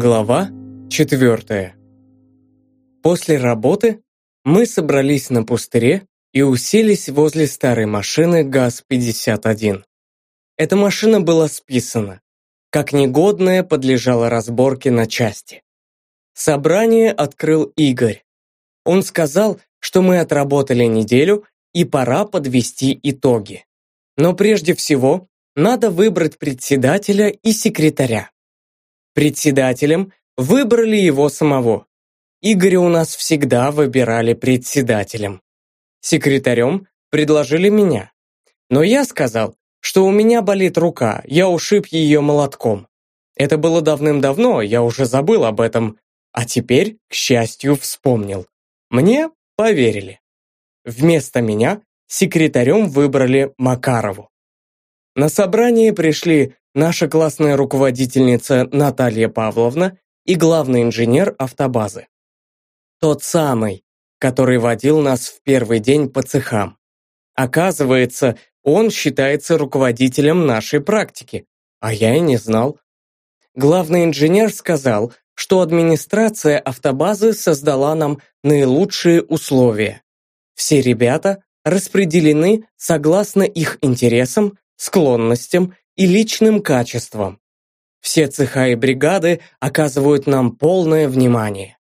Глава 4. После работы мы собрались на пустыре и уселись возле старой машины ГАЗ-51. Эта машина была списана. Как негодная подлежала разборке на части. Собрание открыл Игорь. Он сказал, что мы отработали неделю и пора подвести итоги. Но прежде всего надо выбрать председателя и секретаря. Председателем выбрали его самого. Игоря у нас всегда выбирали председателем. Секретарем предложили меня. Но я сказал, что у меня болит рука, я ушиб ее молотком. Это было давным-давно, я уже забыл об этом, а теперь, к счастью, вспомнил. Мне поверили. Вместо меня секретарем выбрали Макарову. На собрание пришли наша классная руководительница Наталья Павловна и главный инженер автобазы. Тот самый, который водил нас в первый день по цехам. Оказывается, он считается руководителем нашей практики, а я и не знал. Главный инженер сказал, что администрация автобазы создала нам наилучшие условия. Все ребята распределены согласно их интересам, склонностям и личным качествам. Все цеха и бригады оказывают нам полное внимание.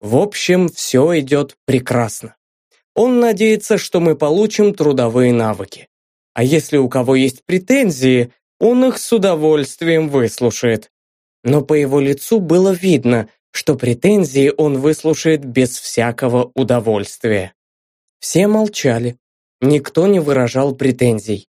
В общем, все идет прекрасно. Он надеется, что мы получим трудовые навыки. А если у кого есть претензии, он их с удовольствием выслушает. Но по его лицу было видно, что претензии он выслушает без всякого удовольствия. Все молчали. Никто не выражал претензий.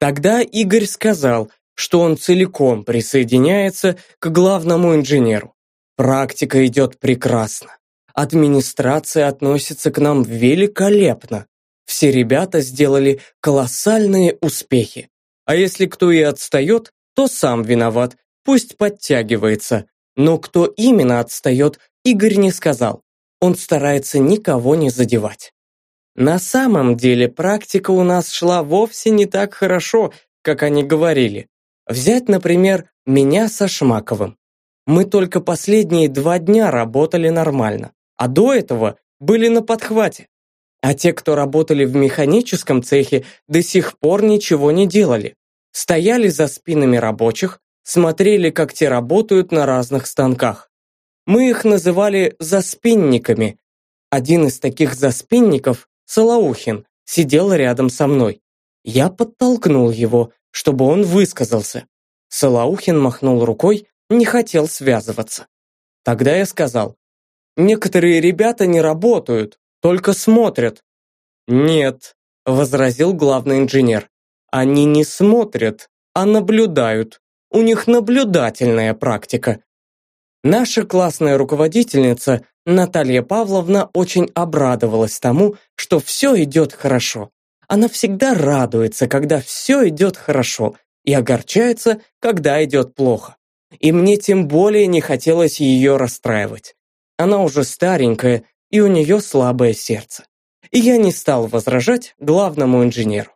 Тогда Игорь сказал, что он целиком присоединяется к главному инженеру. Практика идет прекрасно. Администрация относится к нам великолепно. Все ребята сделали колоссальные успехи. А если кто и отстает, то сам виноват, пусть подтягивается. Но кто именно отстает, Игорь не сказал. Он старается никого не задевать. На самом деле практика у нас шла вовсе не так хорошо, как они говорили. Взять, например, меня со Шмаковым. Мы только последние два дня работали нормально, а до этого были на подхвате. А те, кто работали в механическом цехе, до сих пор ничего не делали. Стояли за спинами рабочих, смотрели, как те работают на разных станках. Мы их называли заспинниками. Один из таких заспинников Салаухин, сидел рядом со мной. Я подтолкнул его, чтобы он высказался. Салаухин махнул рукой, не хотел связываться. Тогда я сказал, «Некоторые ребята не работают, только смотрят». «Нет», — возразил главный инженер, «они не смотрят, а наблюдают. У них наблюдательная практика. Наша классная руководительница Наталья Павловна очень обрадовалась тому, что все идет хорошо. Она всегда радуется, когда все идет хорошо, и огорчается, когда идет плохо. И мне тем более не хотелось ее расстраивать. Она уже старенькая, и у нее слабое сердце. И я не стал возражать главному инженеру.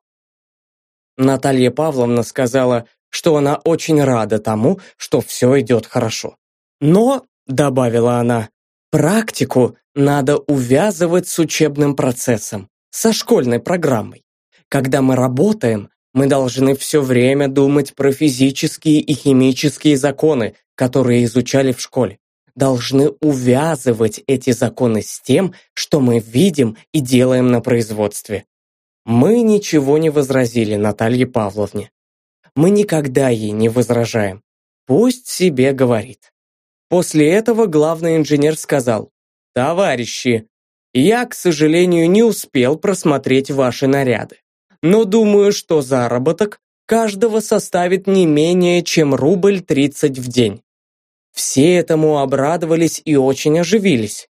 Наталья Павловна сказала, что она очень рада тому, что все идет хорошо. Но, добавила она, практику надо увязывать с учебным процессом, со школьной программой. Когда мы работаем, мы должны все время думать про физические и химические законы, которые изучали в школе. Должны увязывать эти законы с тем, что мы видим и делаем на производстве. Мы ничего не возразили Наталье Павловне. Мы никогда ей не возражаем. Пусть себе говорит. После этого главный инженер сказал, «Товарищи, я, к сожалению, не успел просмотреть ваши наряды, но думаю, что заработок каждого составит не менее, чем рубль 30 в день». Все этому обрадовались и очень оживились.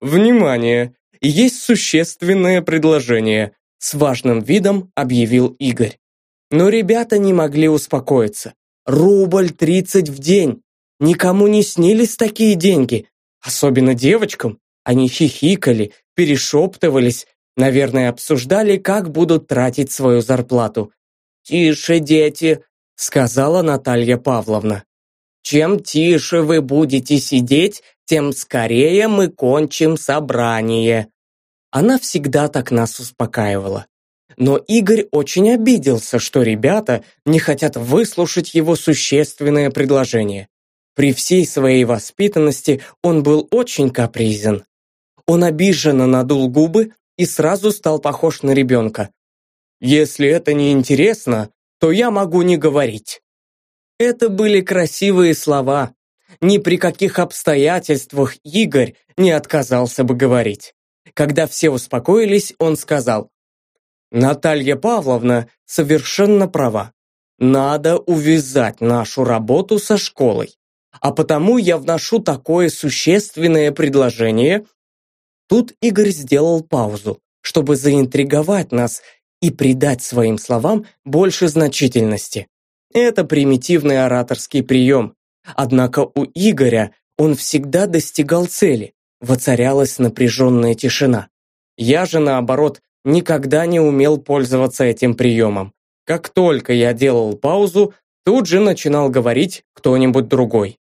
«Внимание! Есть существенное предложение», с важным видом объявил Игорь. Но ребята не могли успокоиться. Рубль 30 в день. Никому не снились такие деньги, особенно девочкам. Они хихикали, перешептывались, наверное, обсуждали, как будут тратить свою зарплату. «Тише, дети», — сказала Наталья Павловна. чем тише вы будете сидеть, тем скорее мы кончим собрание». Она всегда так нас успокаивала. Но Игорь очень обиделся, что ребята не хотят выслушать его существенное предложение. При всей своей воспитанности он был очень капризен. Он обиженно надул губы и сразу стал похож на ребенка. «Если это не интересно, то я могу не говорить». Это были красивые слова. Ни при каких обстоятельствах Игорь не отказался бы говорить. Когда все успокоились, он сказал, «Наталья Павловна совершенно права. Надо увязать нашу работу со школой. А потому я вношу такое существенное предложение». Тут Игорь сделал паузу, чтобы заинтриговать нас и придать своим словам больше значительности. Это примитивный ораторский прием. Однако у Игоря он всегда достигал цели, воцарялась напряженная тишина. Я же, наоборот, никогда не умел пользоваться этим приемом. Как только я делал паузу, тут же начинал говорить кто-нибудь другой.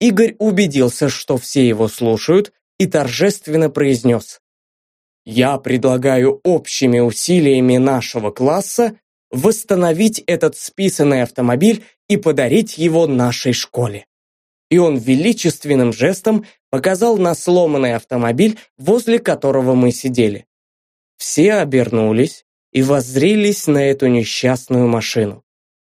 Игорь убедился, что все его слушают, и торжественно произнес. «Я предлагаю общими усилиями нашего класса восстановить этот списанный автомобиль и подарить его нашей школе. И он величественным жестом показал на сломанный автомобиль, возле которого мы сидели. Все обернулись и воззрились на эту несчастную машину.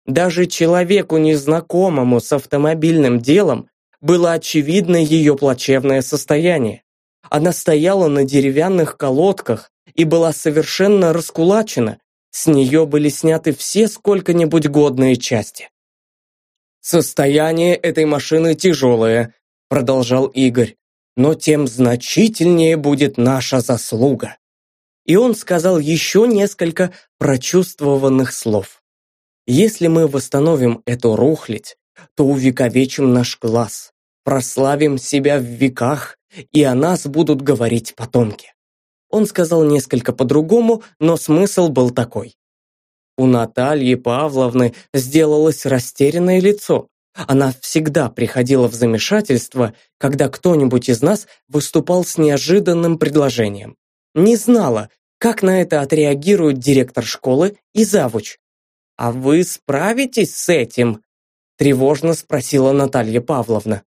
Даже человеку, незнакомому с автомобильным делом, было очевидно ее плачевное состояние. Она стояла на деревянных колодках и была совершенно раскулачена, с нее были сняты все сколько-нибудь годные части. «Состояние этой машины тяжелое», — продолжал Игорь, «но тем значительнее будет наша заслуга». И он сказал еще несколько прочувствованных слов. «Если мы восстановим эту рухлядь, то увековечим наш класс, прославим себя в веках, и о нас будут говорить потомки». Он сказал несколько по-другому, но смысл был такой. У Натальи Павловны сделалось растерянное лицо. Она всегда приходила в замешательство, когда кто-нибудь из нас выступал с неожиданным предложением. Не знала, как на это отреагирует директор школы и завуч. «А вы справитесь с этим?» Тревожно спросила Наталья Павловна.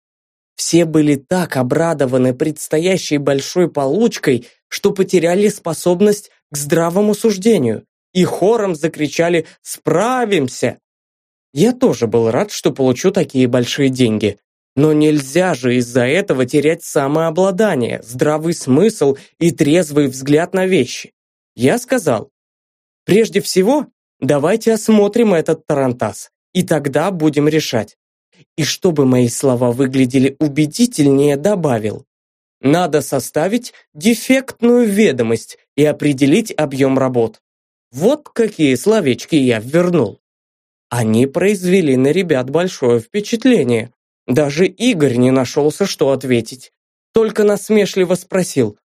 Все были так обрадованы предстоящей большой получкой, что потеряли способность к здравому суждению и хором закричали «Справимся!». Я тоже был рад, что получу такие большие деньги. Но нельзя же из-за этого терять самообладание, здравый смысл и трезвый взгляд на вещи. Я сказал, прежде всего, давайте осмотрим этот тарантас, и тогда будем решать. И чтобы мои слова выглядели убедительнее, добавил, надо составить дефектную ведомость и определить объем работ. Вот какие словечки я вернул. Они произвели на ребят большое впечатление. Даже Игорь не нашелся, что ответить. Только насмешливо спросил.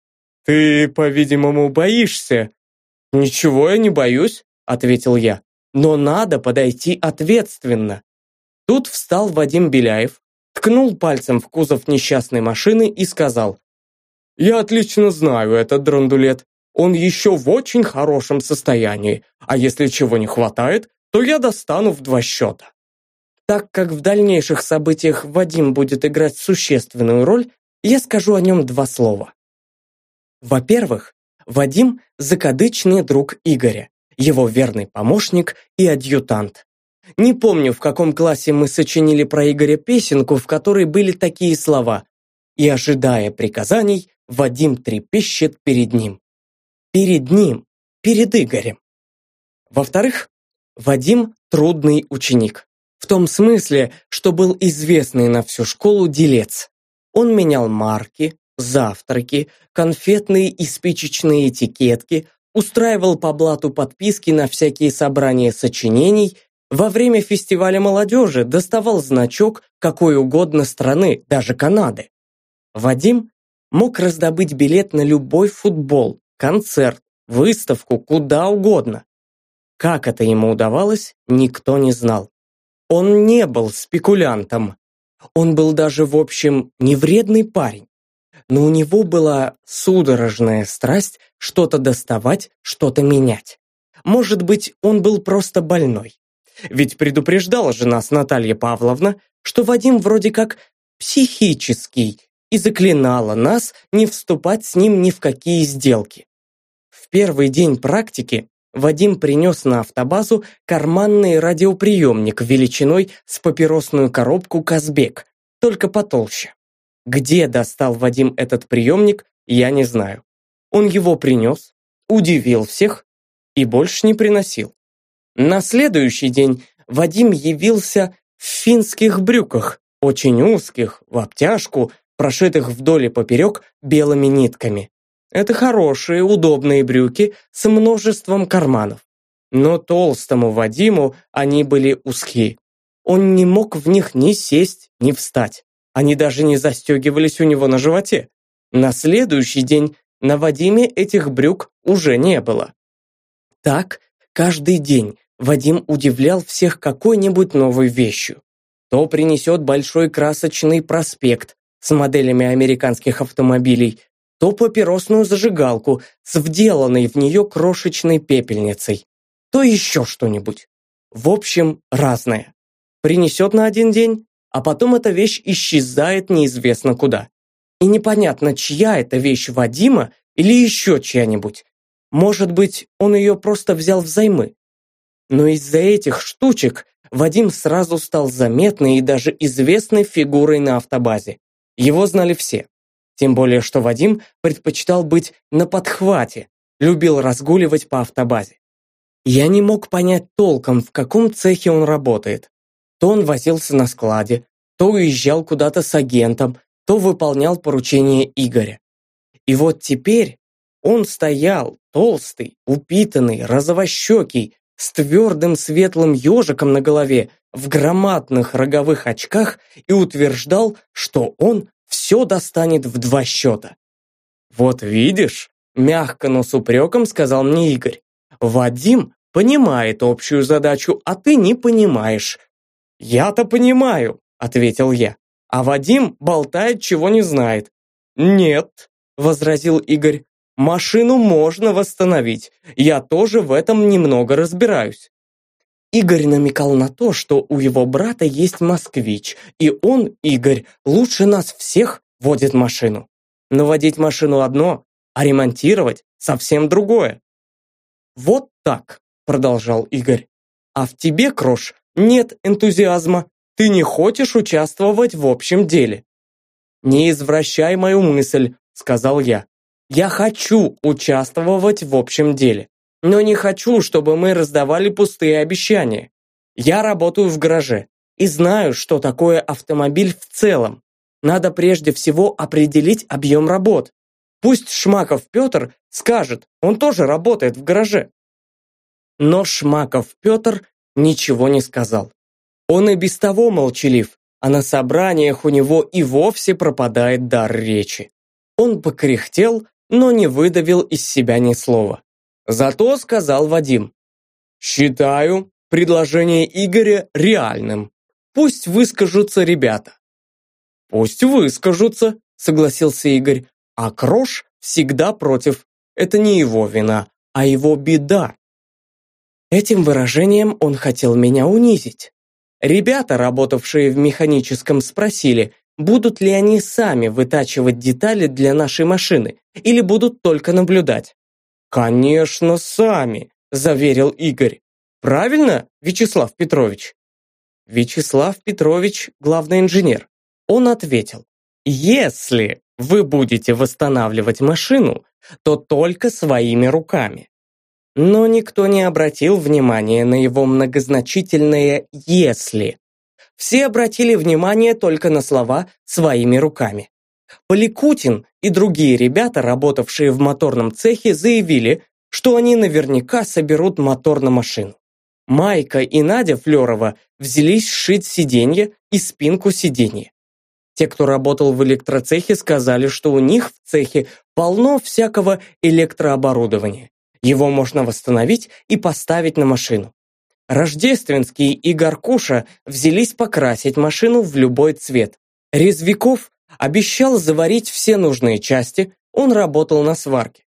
«Ты, по-видимому, боишься?» «Ничего я не боюсь», — ответил я. «Но надо подойти ответственно». Тут встал Вадим Беляев, ткнул пальцем в кузов несчастной машины и сказал. «Я отлично знаю этот драндулет. Он еще в очень хорошем состоянии, а если чего не хватает, то я достану в два счета». Так как в дальнейших событиях Вадим будет играть существенную роль, я скажу о нем два слова. Во-первых, Вадим – закадычный друг Игоря, его верный помощник и адъютант. Не помню, в каком классе мы сочинили про Игоря песенку, в которой были такие слова «И, ожидая приказаний, Вадим трепещет перед ним» перед ним, перед Игорем. Во-вторых, Вадим – трудный ученик. В том смысле, что был известный на всю школу делец. Он менял марки, завтраки, конфетные и спичечные этикетки, устраивал по блату подписки на всякие собрания сочинений, во время фестиваля молодежи доставал значок какой угодно страны, даже Канады. Вадим мог раздобыть билет на любой футбол, концерт, выставку, куда угодно. Как это ему удавалось, никто не знал. Он не был спекулянтом. Он был даже, в общем, не вредный парень. Но у него была судорожная страсть что-то доставать, что-то менять. Может быть, он был просто больной. Ведь предупреждала же нас Наталья Павловна, что Вадим вроде как психический и заклинала нас не вступать с ним ни в какие сделки. В первый день практики Вадим принес на автобазу карманный радиоприемник величиной с папиросную коробку «Казбек», только потолще. Где достал Вадим этот приемник, я не знаю. Он его принес, удивил всех и больше не приносил. На следующий день Вадим явился в финских брюках, очень узких, в обтяжку, прошитых вдоль и поперек белыми нитками. Это хорошие, удобные брюки с множеством карманов. Но толстому Вадиму они были узкие. Он не мог в них ни сесть, ни встать. Они даже не застегивались у него на животе. На следующий день на Вадиме этих брюк уже не было. Так, каждый день Вадим удивлял всех какой-нибудь новой вещью. То принесет большой красочный проспект с моделями американских автомобилей, то папиросную зажигалку с вделанной в нее крошечной пепельницей, то еще что-нибудь. В общем, разное. Принесет на один день, а потом эта вещь исчезает неизвестно куда. И непонятно, чья это вещь Вадима или еще чья-нибудь. Может быть, он ее просто взял взаймы. Но из-за этих штучек Вадим сразу стал заметной и даже известной фигурой на автобазе. Его знали все. Тем более, что Вадим предпочитал быть на подхвате, любил разгуливать по автобазе. Я не мог понять толком, в каком цехе он работает. То он возился на складе, то уезжал куда-то с агентом, то выполнял поручения Игоря. И вот теперь он стоял, толстый, упитанный, розовощекий, с твердым светлым ежиком на голове, в громадных роговых очках и утверждал, что он все достанет в два счета. «Вот видишь», – мягко, но с упреком сказал мне Игорь, «Вадим понимает общую задачу, а ты не понимаешь». «Я-то понимаю», – ответил я, «а Вадим болтает, чего не знает». «Нет», – возразил Игорь, «машину можно восстановить, я тоже в этом немного разбираюсь». Игорь намекал на то, что у его брата есть москвич, и он, Игорь, лучше нас всех водит машину. Но водить машину одно, а ремонтировать совсем другое. «Вот так», — продолжал Игорь. «А в тебе, Крош, нет энтузиазма. Ты не хочешь участвовать в общем деле». «Не извращай мою мысль», — сказал я. «Я хочу участвовать в общем деле. Но не хочу, чтобы мы раздавали пустые обещания. Я работаю в гараже и знаю, что такое автомобиль в целом. Надо прежде всего определить объем работ. Пусть Шмаков Петр скажет, он тоже работает в гараже. Но Шмаков Петр ничего не сказал. Он и без того молчалив, а на собраниях у него и вовсе пропадает дар речи. Он покряхтел, но не выдавил из себя ни слова. Зато сказал Вадим. «Считаю предложение Игоря реальным. Пусть выскажутся ребята». «Пусть выскажутся», согласился Игорь. «А Крош всегда против. Это не его вина, а его беда». Этим выражением он хотел меня унизить. Ребята, работавшие в механическом, спросили, будут ли они сами вытачивать детали для нашей машины или будут только наблюдать. «Конечно, сами», – заверил Игорь. «Правильно, Вячеслав Петрович?» Вячеслав Петрович – главный инженер. Он ответил, «Если вы будете восстанавливать машину, то только своими руками». Но никто не обратил внимания на его многозначительное «если». Все обратили внимание только на слова «своими руками». Поликутин и другие ребята, работавшие в моторном цехе, заявили, что они наверняка соберут мотор на машину. Майка и Надя Флерова взялись сшить сиденье и спинку сиденья. Те, кто работал в электроцехе, сказали, что у них в цехе полно всякого электрооборудования. Его можно восстановить и поставить на машину. Рождественский и Горкуша взялись покрасить машину в любой цвет. Резвиков обещал заварить все нужные части, он работал на сварке.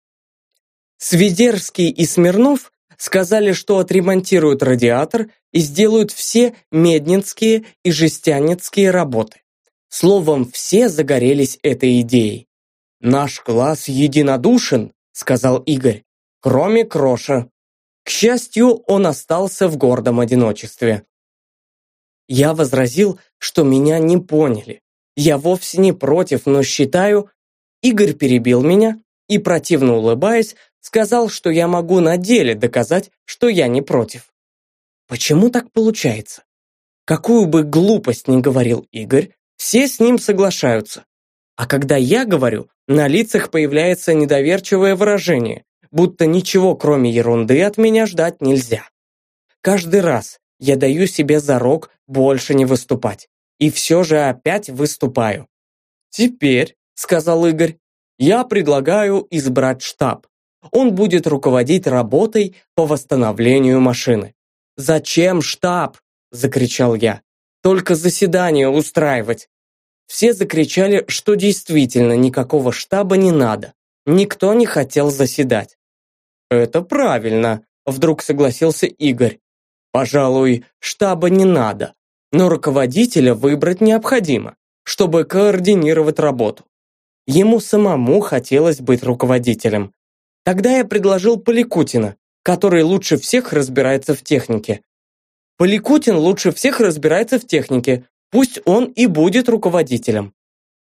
Свидерский и Смирнов сказали, что отремонтируют радиатор и сделают все меднинские и жестянецкие работы. Словом, все загорелись этой идеей. «Наш класс единодушен», — сказал Игорь, «кроме Кроша». К счастью, он остался в гордом одиночестве. Я возразил, что меня не поняли. Я вовсе не против, но считаю... Игорь перебил меня и, противно улыбаясь, сказал, что я могу на деле доказать, что я не против. Почему так получается? Какую бы глупость ни говорил Игорь, все с ним соглашаются. А когда я говорю, на лицах появляется недоверчивое выражение, будто ничего кроме ерунды от меня ждать нельзя. Каждый раз я даю себе зарок больше не выступать. И все же опять выступаю. «Теперь», — сказал Игорь, — «я предлагаю избрать штаб он будет руководить работой по восстановлению машины. «Зачем штаб?» – закричал я. «Только заседание устраивать». Все закричали, что действительно никакого штаба не надо. Никто не хотел заседать. «Это правильно», – вдруг согласился Игорь. «Пожалуй, штаба не надо, но руководителя выбрать необходимо, чтобы координировать работу. Ему самому хотелось быть руководителем, Тогда я предложил Поликутина, который лучше всех разбирается в технике. Поликутин лучше всех разбирается в технике, пусть он и будет руководителем.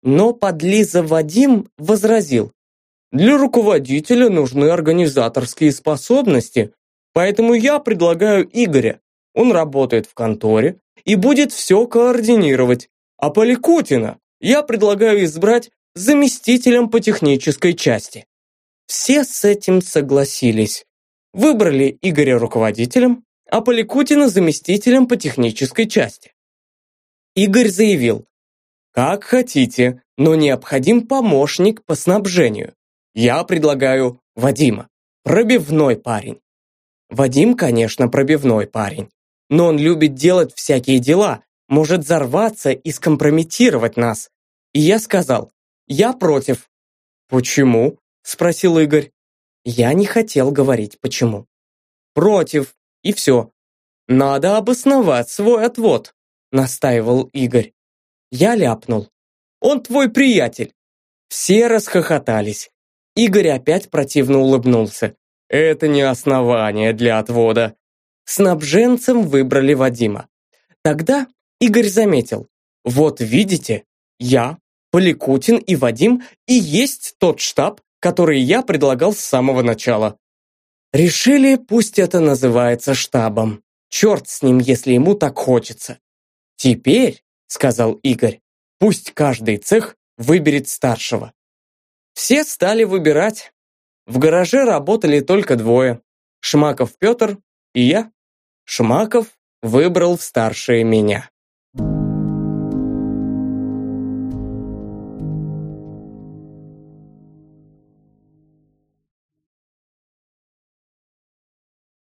Но подлиза Вадим возразил. Для руководителя нужны организаторские способности, поэтому я предлагаю Игоря. Он работает в конторе и будет все координировать. А Поликутина я предлагаю избрать заместителем по технической части. Все с этим согласились. Выбрали Игоря руководителем, а Поликутина заместителем по технической части. Игорь заявил, «Как хотите, но необходим помощник по снабжению. Я предлагаю Вадима, пробивной парень». Вадим, конечно, пробивной парень, но он любит делать всякие дела, может взорваться и скомпрометировать нас. И я сказал, я против. Почему? спросил Игорь. Я не хотел говорить, почему. Против, и все. Надо обосновать свой отвод, настаивал Игорь. Я ляпнул. Он твой приятель. Все расхохотались. Игорь опять противно улыбнулся. Это не основание для отвода. Снабженцем выбрали Вадима. Тогда Игорь заметил. Вот видите, я, Поликутин и Вадим и есть тот штаб, которые я предлагал с самого начала. Решили, пусть это называется штабом. Черт с ним, если ему так хочется. Теперь, сказал Игорь, пусть каждый цех выберет старшего. Все стали выбирать. В гараже работали только двое. Шмаков Петр и я. Шмаков выбрал в старшие меня.